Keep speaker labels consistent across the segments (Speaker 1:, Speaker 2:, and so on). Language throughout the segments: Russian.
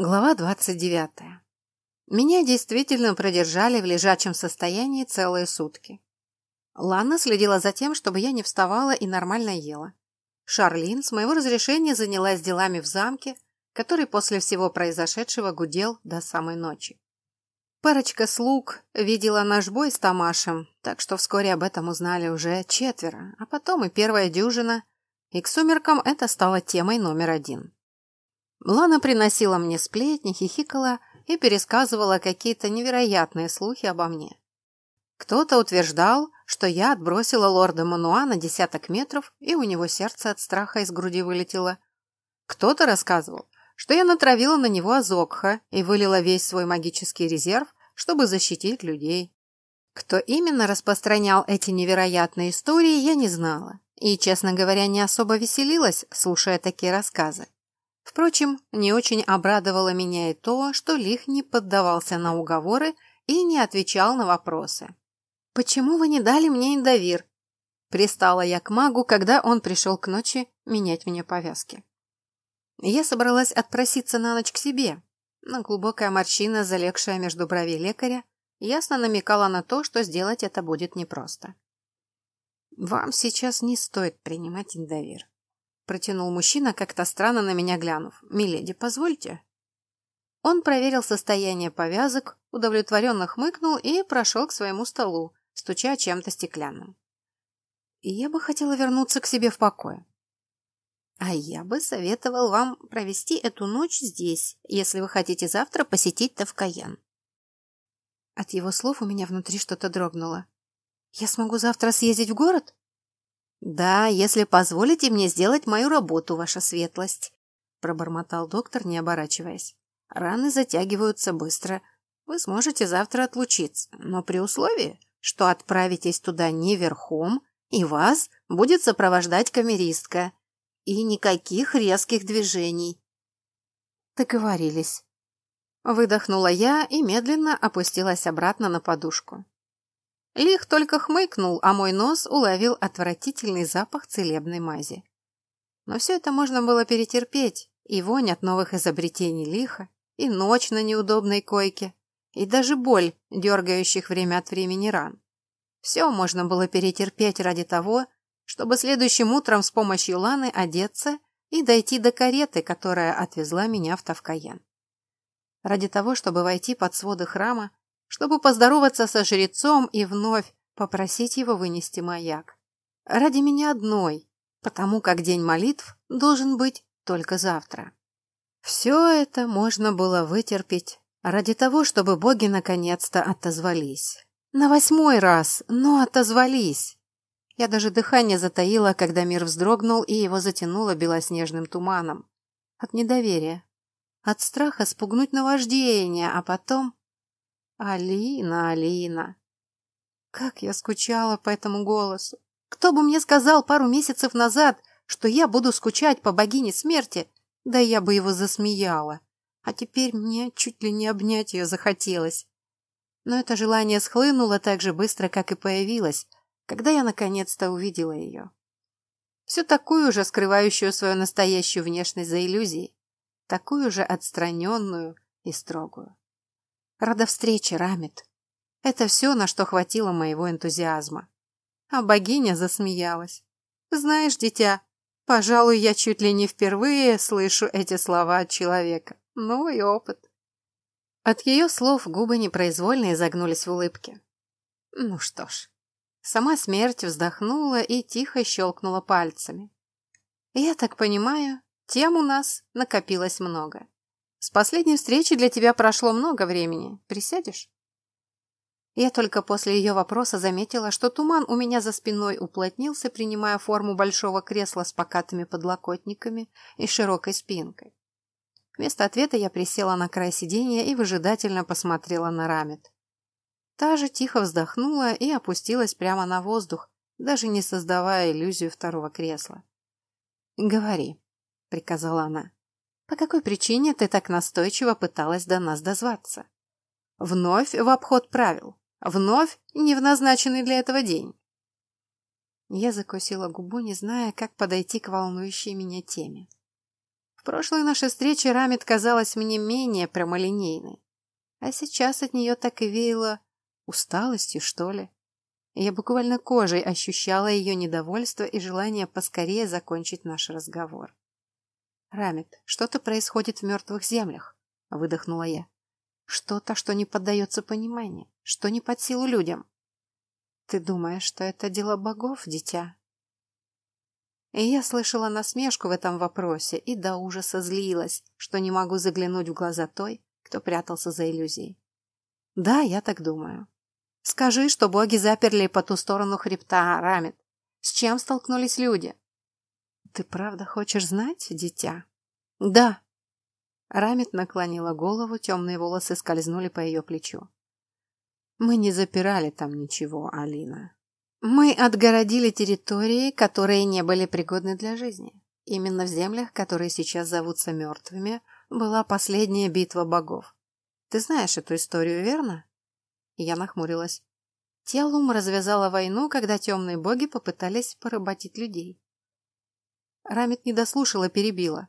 Speaker 1: Глава двадцать девятая. Меня действительно продержали в лежачем состоянии целые сутки. Ланна следила за тем, чтобы я не вставала и нормально ела. Шарлин с моего разрешения занялась делами в замке, который после всего произошедшего гудел до самой ночи. Парочка слуг видела наш бой с Тамашем, так что вскоре об этом узнали уже четверо, а потом и первая дюжина, и к сумеркам это стало темой номер один. Лана приносила мне сплетни, хихикала и пересказывала какие-то невероятные слухи обо мне. Кто-то утверждал, что я отбросила лорда Мануа на десяток метров, и у него сердце от страха из груди вылетело. Кто-то рассказывал, что я натравила на него Азокха и вылила весь свой магический резерв, чтобы защитить людей. Кто именно распространял эти невероятные истории, я не знала, и, честно говоря, не особо веселилась, слушая такие рассказы. Впрочем, не очень обрадовало меня и то, что Лих не поддавался на уговоры и не отвечал на вопросы. «Почему вы не дали мне индовир?» Пристала я к магу, когда он пришел к ночи менять мне повязки. Я собралась отпроситься на ночь к себе, но глубокая морщина, залегшая между бровей лекаря, ясно намекала на то, что сделать это будет непросто. «Вам сейчас не стоит принимать индовир», — протянул мужчина, как-то странно на меня глянув. «Миледи, позвольте». Он проверил состояние повязок, удовлетворенно хмыкнул и прошел к своему столу, стуча чем-то стеклянным. «Я бы хотела вернуться к себе в покое. А я бы советовал вам провести эту ночь здесь, если вы хотите завтра посетить Тавкаян. От его слов у меня внутри что-то дрогнуло. Я смогу завтра съездить в город? Да, если позволите мне сделать мою работу, ваша светлость, пробормотал доктор, не оборачиваясь. Раны затягиваются быстро. Вы сможете завтра отлучиться, но при условии, что отправитесь туда не верхом, и вас будет сопровождать камеристка, и никаких резких движений. Договорились. Выдохнула я и медленно опустилась обратно на подушку. Лих только хмыкнул, а мой нос уловил отвратительный запах целебной мази. Но все это можно было перетерпеть, и вонь от новых изобретений лиха, и ночь на неудобной койке, и даже боль, дергающих время от времени ран. Все можно было перетерпеть ради того, чтобы следующим утром с помощью Ланы одеться и дойти до кареты, которая отвезла меня в Тавкаен. Ради того, чтобы войти под своды храма, чтобы поздороваться со жрецом и вновь попросить его вынести маяк. Ради меня одной, потому как день молитв должен быть только завтра. Все это можно было вытерпеть ради того, чтобы боги наконец-то отозвались. На восьмой раз, но отозвались. Я даже дыхание затаила, когда мир вздрогнул и его затянуло белоснежным туманом. От недоверия. От страха спугнуть наваждение, а потом... Алина, Алина. Как я скучала по этому голосу. Кто бы мне сказал пару месяцев назад, что я буду скучать по богине смерти, да я бы его засмеяла. А теперь мне чуть ли не обнять ее захотелось. Но это желание схлынуло так же быстро, как и появилось, когда я наконец-то увидела ее. Всю такую же, скрывающую свою настоящую внешность за иллюзией, такую же отстраненную и строгую. Рада встрече, Рамит. Это все, на что хватило моего энтузиазма. А богиня засмеялась. Знаешь, дитя, пожалуй, я чуть ли не впервые слышу эти слова от человека. Новый опыт. От ее слов губы непроизвольно изогнулись в улыбке. Ну что ж, Сама смерть вздохнула и тихо щелкнула пальцами. «Я так понимаю, тем у нас накопилось много. С последней встречи для тебя прошло много времени. Присядешь?» Я только после ее вопроса заметила, что туман у меня за спиной уплотнился, принимая форму большого кресла с покатыми подлокотниками и широкой спинкой. Вместо ответа я присела на край сиденья и выжидательно посмотрела на Рамет. Та же тихо вздохнула и опустилась прямо на воздух, даже не создавая иллюзию второго кресла. «Говори», — приказала она. «По какой причине ты так настойчиво пыталась до нас дозваться? Вновь в обход правил, вновь не в назначенный для этого день». Я закусила губу, не зная, как подойти к волнующей меня теме. прошлой нашей встрече Рамит казалась мне менее прямолинейной, а сейчас от нее так и веяло усталостью, что ли. Я буквально кожей ощущала ее недовольство и желание поскорее закончить наш разговор. «Рамит, что-то происходит в мертвых землях», — выдохнула я. «Что-то, что не поддается пониманию, что не под силу людям». «Ты думаешь, что это дело богов, дитя?» И я слышала насмешку в этом вопросе и до ужаса злилась, что не могу заглянуть в глаза той, кто прятался за иллюзией. Да, я так думаю. Скажи, что боги заперли по ту сторону хребта, Рамит. С чем столкнулись люди? Ты правда хочешь знать, дитя? Да. Рамит наклонила голову, темные волосы скользнули по ее плечу. Мы не запирали там ничего, Алина. Мы отгородили территории, которые не были пригодны для жизни. Именно в землях, которые сейчас зовутся мертвыми, была последняя битва богов. Ты знаешь эту историю, верно? Я нахмурилась. Телум развязала войну, когда темные боги попытались поработить людей. Рамит не дослушала, перебила.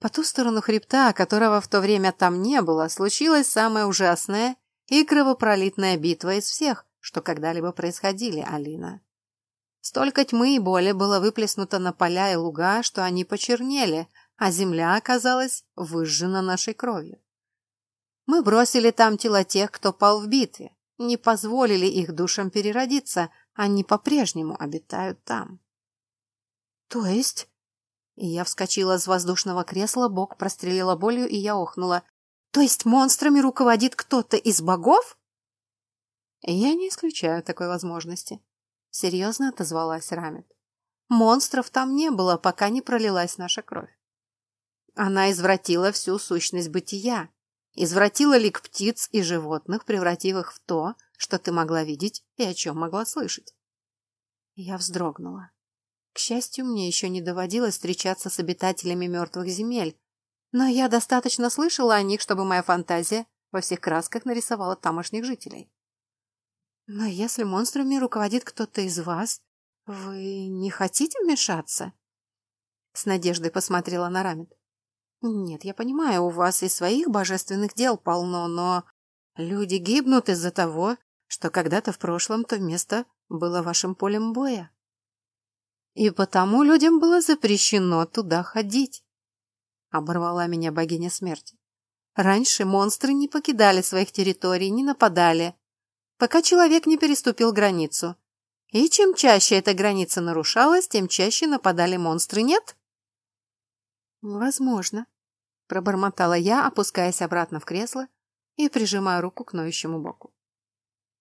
Speaker 1: По ту сторону хребта, которого в то время там не было, случилась самая ужасная и кровопролитная битва из всех, что когда-либо происходили, Алина. Столько тьмы и боли было выплеснуто на поля и луга, что они почернели, а земля оказалась выжжена нашей кровью. Мы бросили там тела тех, кто пал в битве, не позволили их душам переродиться, они по-прежнему обитают там. То есть... Я вскочила с воздушного кресла, бок прострелила болью, и я охнула. То есть монстрами руководит кто-то из богов? Я не исключаю такой возможности. Серьезно отозвалась Рамит. Монстров там не было, пока не пролилась наша кровь. Она извратила всю сущность бытия, извратила лик птиц и животных, превратив их в то, что ты могла видеть и о чем могла слышать. Я вздрогнула. К счастью, мне еще не доводилось встречаться с обитателями мертвых земель, но я достаточно слышала о них, чтобы моя фантазия во всех красках нарисовала тамошних жителей. Но если монстрами руководит кто-то из вас, вы не хотите вмешаться? С надеждой посмотрела на Рамит. Нет, я понимаю, у вас и своих божественных дел полно, но люди гибнут из-за того, что когда-то в прошлом то место было вашим полем боя. И потому людям было запрещено туда ходить. Оборвала меня богиня смерти. Раньше монстры не покидали своих территорий, не нападали, пока человек не переступил границу. И чем чаще эта граница нарушалась, тем чаще нападали монстры, нет? Возможно, пробормотала я, опускаясь обратно в кресло и прижимая руку к ноющему боку.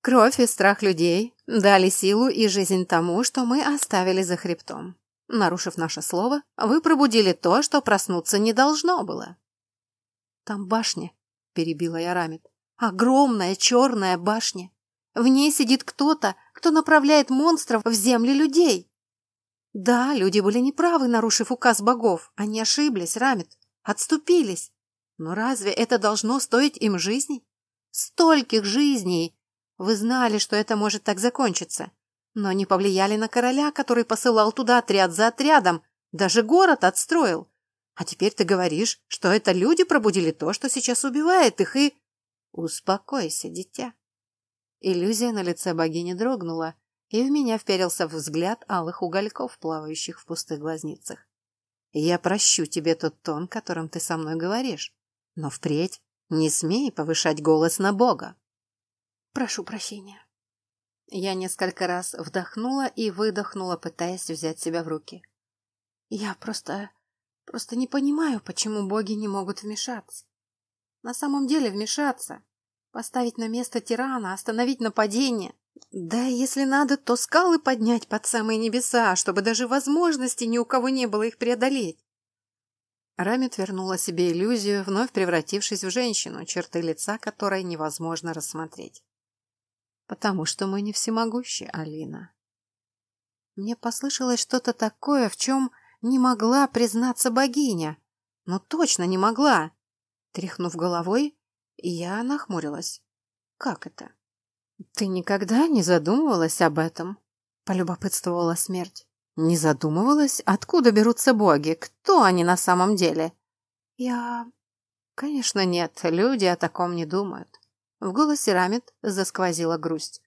Speaker 1: Кровь и страх людей дали силу и жизнь тому, что мы оставили за хребтом. Нарушив наше слово, вы пробудили то, что проснуться не должно было. Там башня, перебила я Рамит. Огромная черная башня. В ней сидит кто-то, кто направляет монстров в земли людей. Да, люди были неправы, нарушив указ богов. Они ошиблись, Рамит, отступились. Но разве это должно стоить им жизни? Стольких жизней! Вы знали, что это может так закончиться, но не повлияли на короля, который посылал туда отряд за отрядом, даже город отстроил. А теперь ты говоришь, что это люди пробудили то, что сейчас убивает их, и... Успокойся, дитя. Иллюзия на лице богини дрогнула, и в меня вперился взгляд алых угольков, плавающих в пустых глазницах. Я прощу тебе тот тон, которым ты со мной говоришь, но впредь не смей повышать голос на Бога. Прошу прощения. Я несколько раз вдохнула и выдохнула, пытаясь взять себя в руки. Я просто... просто не понимаю, почему боги не могут вмешаться. На самом деле вмешаться. Поставить на место тирана, остановить нападение. Да, если надо, то скалы поднять под самые небеса, чтобы даже возможности ни у кого не было их преодолеть. Рамит вернула себе иллюзию, вновь превратившись в женщину, черты лица которой невозможно рассмотреть. «Потому что мы не всемогущи, Алина». Мне послышалось что-то такое, в чем не могла признаться богиня. Но точно не могла. Тряхнув головой, я нахмурилась. Как это? Ты никогда не задумывалась об этом? Полюбопытствовала смерть. Не задумывалась, откуда берутся боги, кто они на самом деле? Я... Конечно, нет, люди о таком не думают. В голосе Рамит засквозила грусть.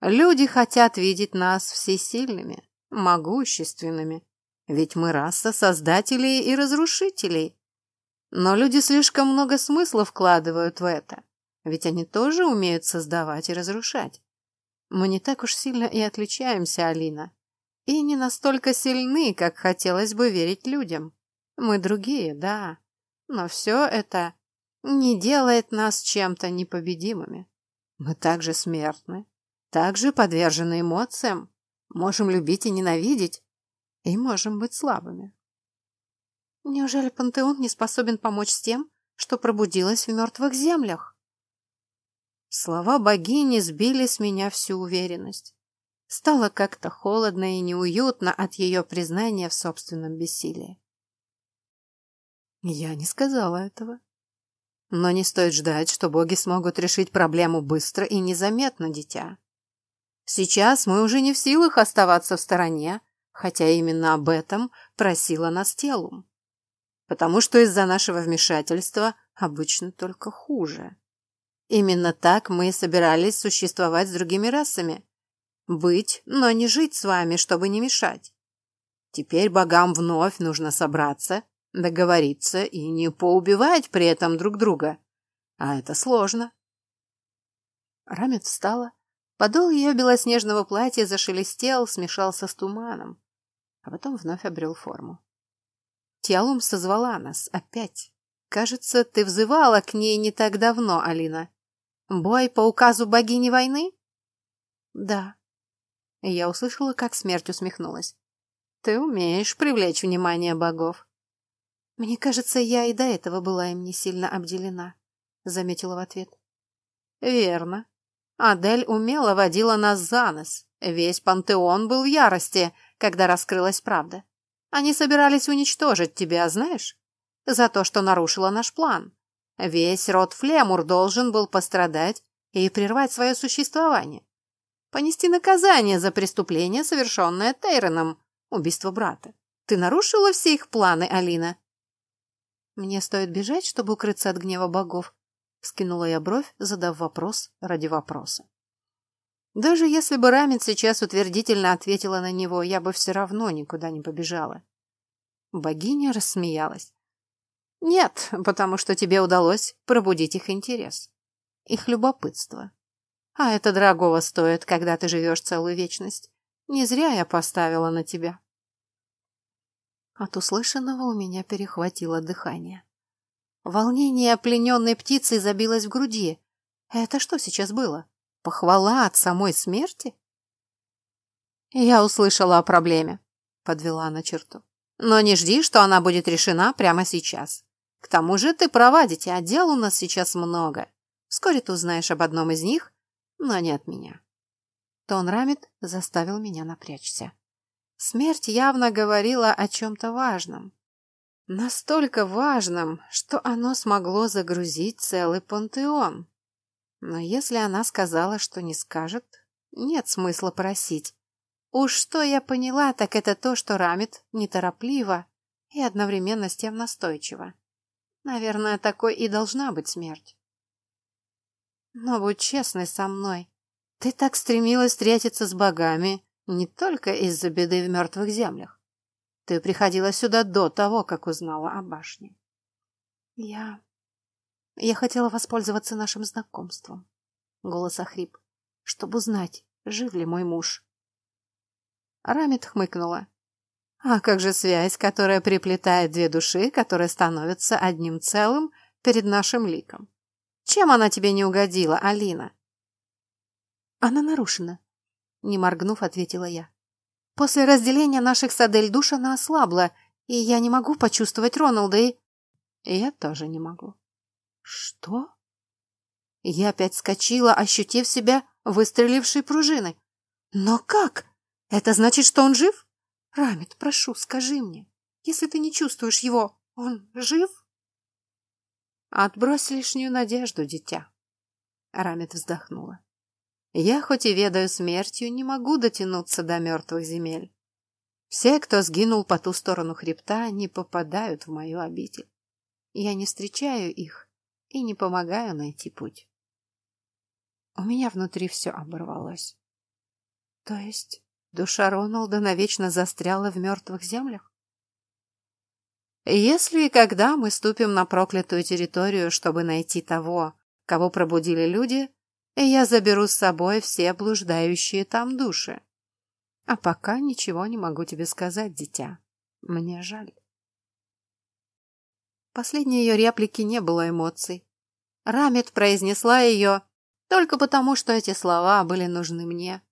Speaker 1: Люди хотят видеть нас всесильными, могущественными. Ведь мы раса создателей и разрушителей. Но люди слишком много смысла вкладывают в это. Ведь они тоже умеют создавать и разрушать. Мы не так уж сильно и отличаемся, Алина. И не настолько сильны, как хотелось бы верить людям. Мы другие, да. Но все это не делает нас чем-то непобедимыми. Мы также смертны, также подвержены эмоциям, можем любить и ненавидеть, и можем быть слабыми. Неужели пантеон не способен помочь с тем, что пробудилось в мертвых землях? Слова богини сбили с меня всю уверенность. Стало как-то холодно и неуютно от ее признания в собственном бессилии. Я не сказала этого. Но не стоит ждать, что боги смогут решить проблему быстро и незаметно, дитя. Сейчас мы уже не в силах оставаться в стороне, хотя именно об этом просила нас Телум. Потому что из-за нашего вмешательства обычно только хуже. Именно так мы и собирались существовать с другими расами. Быть, но не жить с вами, чтобы не мешать. Теперь богам вновь нужно собраться, договориться и не поубивать при этом друг друга. А это сложно. Рамет встала, Подол ее белоснежного платья зашелестел, смешался с туманом, а потом вновь обрел форму. Тиалум созвала нас опять. Кажется, ты взывала к ней не так давно, Алина. Бой по указу богини войны? Да. Я услышала, как смерть усмехнулась. Ты умеешь привлечь внимание богов. Мне кажется, я и до этого была им не сильно обделена, заметила в ответ. Верно. Адель умело водила нас за нос. Весь пантеон был в ярости, когда раскрылась правда. Они собирались уничтожить тебя, знаешь? За то, что нарушила наш план. Весь род Флемур должен был пострадать и прервать свое существование. Понести наказание за преступление, совершенное Тейроном, убийство брата. Ты нарушила все их планы, Алина? Мне стоит бежать, чтобы укрыться от гнева богов, Скинула я бровь, задав вопрос ради вопроса. Даже если бы Рамин сейчас утвердительно ответила на него, я бы все равно никуда не побежала. Богиня рассмеялась. Нет, потому что тебе удалось пробудить их интерес, их любопытство. А это дорогого стоит, когда ты живешь целую вечность. Не зря я поставила на тебя. От услышанного у меня перехватило дыхание. Волнение плененной птицы забилось в груди. Это что сейчас было? Похвала от самой смерти? Я услышала о проблеме, подвела она черту. Но не жди, что она будет решена прямо сейчас. К тому же ты права, дитя, дел у нас сейчас много. Вскоре ты узнаешь об одном из них, но не от меня. Тон Рамит заставил меня напрячься. Смерть явно говорила о чем-то важном. Настолько важным, что оно смогло загрузить целый пантеон. Но если она сказала, что не скажет, нет смысла просить. Уж что я поняла, так это то, что Рамит неторопливо и одновременно с тем настойчиво. Наверное, такой и должна быть смерть. Но будь честной со мной. Ты так стремилась встретиться с богами не только из-за беды в мертвых землях. Ты приходила сюда до того, как узнала о башне. Я... Я хотела воспользоваться нашим знакомством. Голос охрип. Чтобы узнать, жив ли мой муж. Рамит хмыкнула. А как же связь, которая приплетает две души, которые становятся одним целым перед нашим ликом? Чем она тебе не угодила, Алина? Она нарушена. Не моргнув, ответила я. После разделения наших с Адель душ она ослабла, и я не могу почувствовать Роналда и... Я тоже не могу. Что? Я опять скочила, ощутив себя выстрелившей пружиной. Но как? Это значит, что он жив? Рамит, прошу, скажи мне, если ты не чувствуешь его, он жив? Отбрось лишнюю надежду, дитя. Рамит вздохнула. Я, хоть и ведаю смертью, не могу дотянуться до мертвых земель. Все, кто сгинул по ту сторону хребта, не попадают в мою обитель. Я не встречаю их и не помогаю найти путь. У меня внутри все оборвалось. То есть душа Роналда навечно застряла в мертвых землях? Если и когда мы ступим на проклятую территорию, чтобы найти того, кого пробудили люди, я заберу с собой все блуждающие там души. А пока ничего не могу тебе сказать, дитя. Мне жаль. Последней ее реплики не было эмоций. Рамит произнесла ее только потому, что эти слова были нужны мне.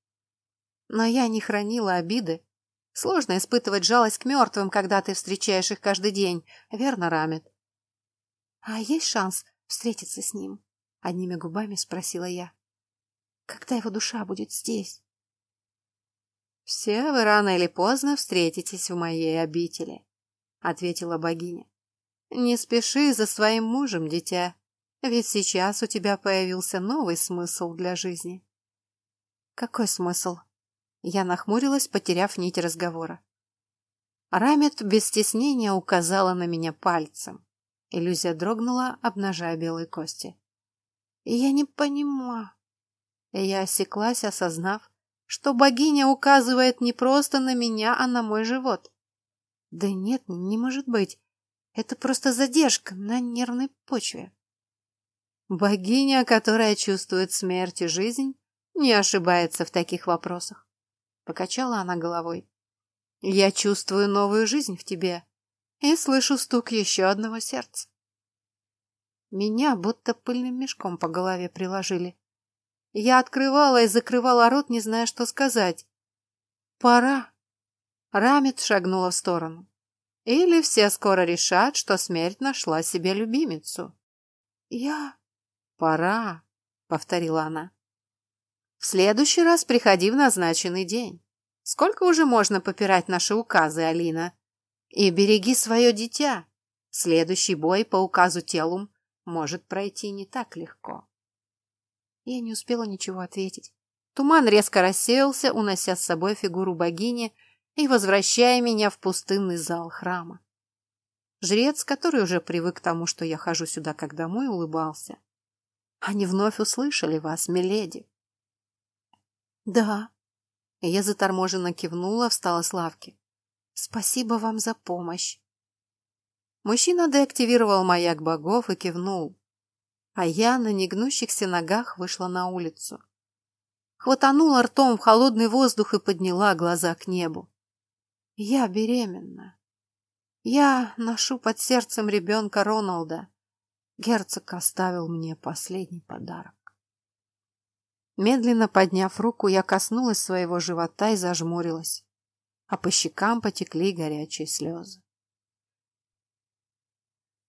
Speaker 1: Но я не хранила обиды. Сложно испытывать жалость к мертвым, когда ты встречаешь их каждый день, верно, Рамит? А есть шанс встретиться с ним? Одними губами спросила я. Когда его душа будет здесь? Все вы рано или поздно встретитесь в моей обители, ответила богиня. Не спеши за своим мужем, дитя, ведь сейчас у тебя появился новый смысл для жизни. Какой смысл? Я нахмурилась, потеряв нить разговора. Рамет без стеснения указала на меня пальцем. Иллюзия дрогнула, обнажая белые кости. Я не понимаю. Я осеклась, осознав, что богиня указывает не просто на меня, а на мой живот. Да нет, не может быть. Это просто задержка на нервной почве. Богиня, которая чувствует смерть и жизнь, не ошибается в таких вопросах. Покачала она головой. Я чувствую новую жизнь в тебе и слышу стук еще одного сердца. Меня будто пыльным мешком по голове приложили. Я открывала и закрывала рот, не зная, что сказать. Пора. Рамит шагнула в сторону. Или все скоро решат, что смерть нашла себе любимицу. Я... Пора, повторила она. В следующий раз приходи в назначенный день. Сколько уже можно попирать наши указы, Алина? И береги свое дитя. Следующий бой по указу Телум может пройти не так легко. Я не успела ничего ответить. Туман резко рассеялся, унося с собой фигуру богини и возвращая меня в пустынный зал храма. Жрец, который уже привык к тому, что я хожу сюда как домой, улыбался. Они вновь услышали вас, миледи. Да. Я заторможенно кивнула, встала с лавки. Спасибо вам за помощь. Мужчина деактивировал маяк богов и кивнул. А я на негнущихся ногах вышла на улицу. Хватанула ртом в холодный воздух и подняла глаза к небу. Я беременна. Я ношу под сердцем ребенка Роналда герцог оставил мне последний подарок. Медленно подняв руку, я коснулась своего живота и зажмурилась, а по щекам потекли горячие слезы.